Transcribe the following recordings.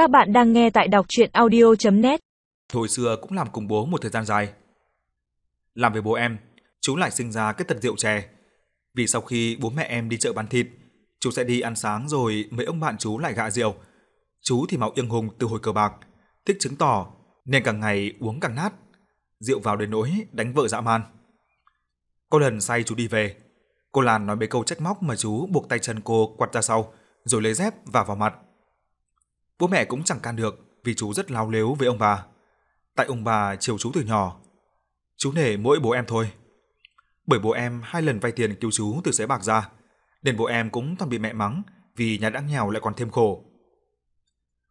Các bạn đang nghe tại đọc chuyện audio.net Hồi xưa cũng làm cùng bố một thời gian dài. Làm với bố em, chú lại sinh ra cái tật rượu chè. Vì sau khi bố mẹ em đi chợ bán thịt, chú sẽ đi ăn sáng rồi mấy ông bạn chú lại gạ rượu. Chú thì máu yên hùng từ hồi cờ bạc, thích chứng tỏ nên càng ngày uống càng nát. Rượu vào đến nỗi đánh vợ dã man. Có lần say chú đi về, cô Lan nói mấy câu trách móc mà chú buộc tay chân cô quặt ra sau, rồi lấy dép và vào mặt. Bố mẹ cũng chẳng can được vì chú rất láo lếu với ông bà. Tại ông bà chiều chú từ nhỏ. Chú nể mỗi bố em thôi. Bởi bố em hai lần vay tiền cứu chú từ sới bạc ra, nên bố em cũng toàn bị mẹ mắng vì nhà đã nghèo lại còn thêm khổ.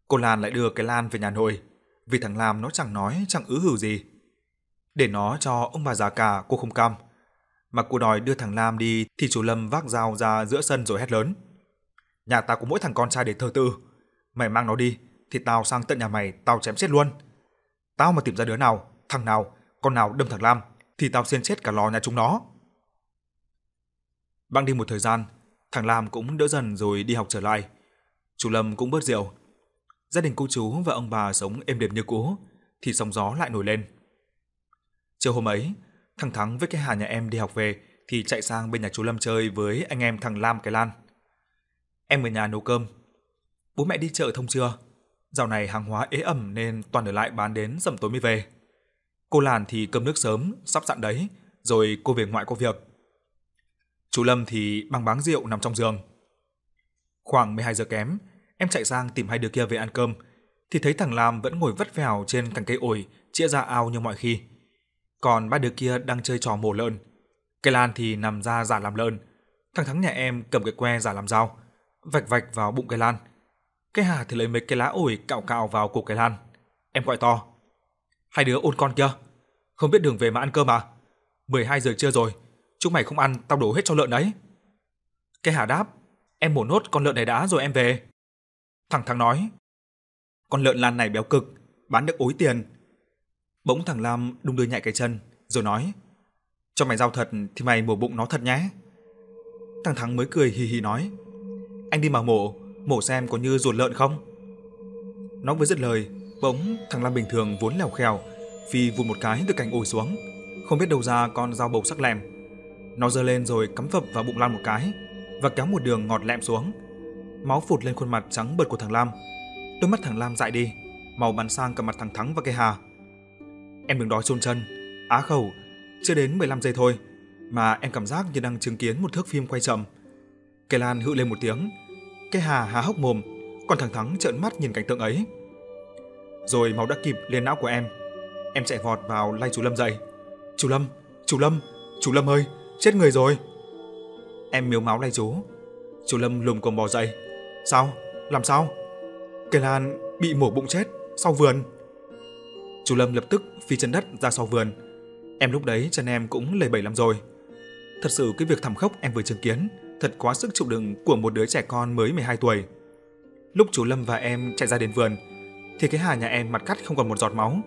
Cô Lan lại đưa cái Lan về nhà nội, vì thằng Lam nó chẳng nói chẳng ứ hử gì. Để nó cho ông bà già cả cô không cam. Mà cô đòi đưa thằng Lam đi thì chú Lâm vác dao ra giữa sân rồi hét lớn. Nhà ta có mỗi thằng con trai để thờ tư, Mày mang nó đi, thì tao sang tận nhà mày, tao chém chết luôn. Tao mà tìm ra đứa nào, thằng nào, con nào đâm thằng Lam, thì tao xiên chết cả lò nhà chúng nó. Băng đi một thời gian, thằng Lam cũng đỡ dần rồi đi học trở lại. Chú Lâm cũng bớt rượu. Gia đình cô chú và ông bà sống êm đềm như cũ, thì sóng gió lại nổi lên. Chiều hôm ấy, thằng Thắng với cái Hà nhà em đi học về thì chạy sang bên nhà chú Lâm chơi với anh em thằng Lam cái Lan. Em ở nhà nấu cơm, Bố mẹ đi chợ thông chưa? Dạo này hàng hóa ế ẩm nên toàn ở lại bán đến dầm tối mới về. Cô Làn thì cơm nước sớm, sắp dặn đấy, rồi cô về ngoại có việc. Chú Lâm thì băng báng rượu nằm trong giường. Khoảng 12 giờ kém, em chạy sang tìm hai đứa kia về ăn cơm, thì thấy thằng Lam vẫn ngồi vất vẻo trên cành cây ổi, chĩa ra ao như mọi khi. Còn ba đứa kia đang chơi trò mổ lợn. Cây Lan thì nằm ra giả làm lợn. Thằng Thắng nhà em cầm cái que giả làm dao, vạch vạch vào bụng cây Lan, cái Hà thì lấy mấy cái lá ổi cạo cạo vào cổ cái Lan. Em gọi to. Hai đứa ôn con kia. Không biết đường về mà ăn cơm à? 12 giờ trưa rồi. Chúng mày không ăn, tao đổ hết cho lợn đấy. Cái Hà đáp. Em mổ nốt con lợn này đã rồi em về. Thằng thằng nói. Con lợn Lan này béo cực, bán được ối tiền. Bỗng thằng Lam đung đưa nhạy cái chân, rồi nói. Cho mày giao thật thì mày mổ bụng nó thật nhé. Thằng Thắng mới cười hì hì nói. Anh đi mà mổ, mổ xem có như ruột lợn không? Nó vừa dứt lời, bỗng thằng Lam bình thường vốn lèo khèo, phi vụt một cái từ cành ổi xuống, không biết đâu ra con dao bầu sắc lẹm. Nó giơ lên rồi cắm phập vào bụng Lan một cái và kéo một đường ngọt lẹm xuống. Máu phụt lên khuôn mặt trắng bợt của thằng Lam. Đôi mắt thằng Lam dại đi, màu bắn sang cả mặt thằng Thắng và cây Hà. Em đứng đó chôn chân, á khẩu, chưa đến 15 giây thôi mà em cảm giác như đang chứng kiến một thước phim quay chậm. Cây Lan hự lên một tiếng, cái Hà há hốc mồm, còn thằng Thắng trợn mắt nhìn cảnh tượng ấy. Rồi máu đã kịp lên não của em. Em chạy vọt vào lay chú Lâm dậy. "Chú Lâm, chú Lâm, chú Lâm ơi, chết người rồi." Em miếu máu lay chú. Chú Lâm lùm cồm bò dậy. "Sao? Làm sao?" Cây Lan bị mổ bụng chết sau vườn. Chú Lâm lập tức phi chân đất ra sau vườn. Em lúc đấy chân em cũng lầy bẩy lắm rồi. Thật sự cái việc thảm khốc em vừa chứng kiến thật quá sức chịu đựng của một đứa trẻ con mới 12 tuổi. Lúc chú Lâm và em chạy ra đến vườn, thì cái Hà nhà em mặt cắt không còn một giọt máu.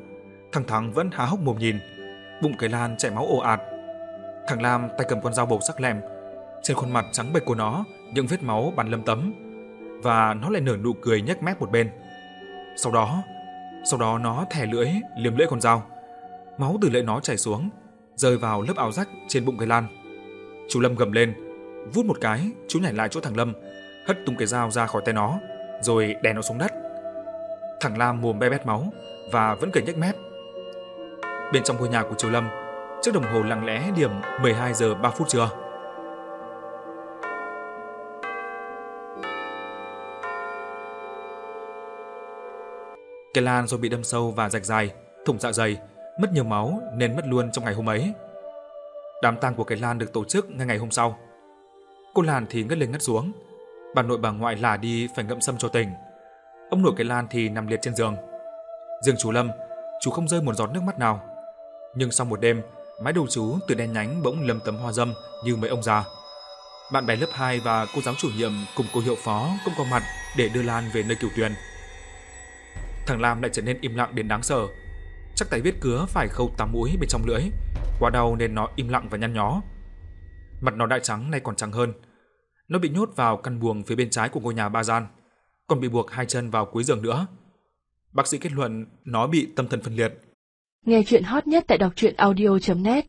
Thằng Thắng vẫn há hốc mồm nhìn, bụng cái Lan chảy máu ồ ạt. Thằng Lam tay cầm con dao bầu sắc lẹm, trên khuôn mặt trắng bệch của nó những vết máu bắn lấm tấm và nó lại nở nụ cười nhếch mép một bên. Sau đó, sau đó nó thè lưỡi liếm lưỡi con dao. Máu từ lưỡi nó chảy xuống, rơi vào lớp áo rách trên bụng cái Lan. Chú Lâm gầm lên, Vút một cái, chú nhảy lại chỗ thằng Lâm, hất tung cái dao ra khỏi tay nó, rồi đè nó xuống đất. Thằng Lam mồm be bét máu và vẫn cười nhếch mép. Bên trong ngôi nhà của chú Lâm, chiếc đồng hồ lặng lẽ điểm 12 giờ 3 phút trưa. Cái Lan do bị đâm sâu và rạch dài, thủng dạ dày, mất nhiều máu nên mất luôn trong ngày hôm ấy. Đám tang của cái Lan được tổ chức ngay ngày hôm sau. Cô Lan thì ngất lên ngất xuống. Bà nội bà ngoại là đi phải ngậm sâm cho tỉnh. Ông nội cái Lan thì nằm liệt trên giường. Riêng chú Lâm, chú không rơi một giọt nước mắt nào. Nhưng sau một đêm, mái đầu chú từ đen nhánh bỗng lấm tấm hoa dâm như mấy ông già. Bạn bè lớp 2 và cô giáo chủ nhiệm cùng cô hiệu phó cũng có mặt để đưa Lan về nơi cửu tuyền. Thằng Lam lại trở nên im lặng đến đáng sợ. Chắc tay viết cứa phải khâu tám mũi bên trong lưỡi. Quá đau nên nó im lặng và nhăn nhó. Mặt nó đã trắng nay còn trắng hơn. Nó bị nhốt vào căn buồng phía bên trái của ngôi nhà ba gian, còn bị buộc hai chân vào cuối giường nữa. Bác sĩ kết luận nó bị tâm thần phân liệt. Nghe chuyện hot nhất tại đọc truyện audio.net